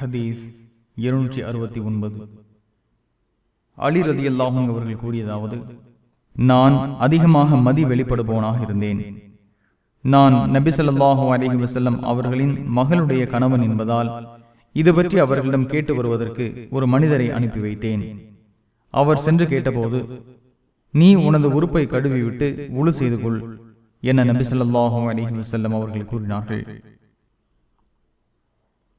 ஹதீஸ் இருநூற்றி அறுபத்தி ஒன்பது. அலி ரதி அல்லாஹும் அவர்கள் கூறியதாவது நான் அதிகமாக மதி வெளிப்படுபவனாக இருந்தேன். நான் நபிசல்லாஹு ஸல்லல்லாஹு வசல்லம் அவர்களின் மகளுடைய கணவன் என்பதால் இது பற்றி அவர்களிடம் கேட்டு வருவதற்கு ஒரு மனிதரை அனுப்பி வைத்தேன். அவர் சென்று கேட்டபோது நீ உனது உறுப்பை கழுவிவிட்டு உழு செய்து கொள் என நபிசல்லாஹு ஸல்லல்லாஹு வசல்லம் அவர்கள் கூறினார்கள்.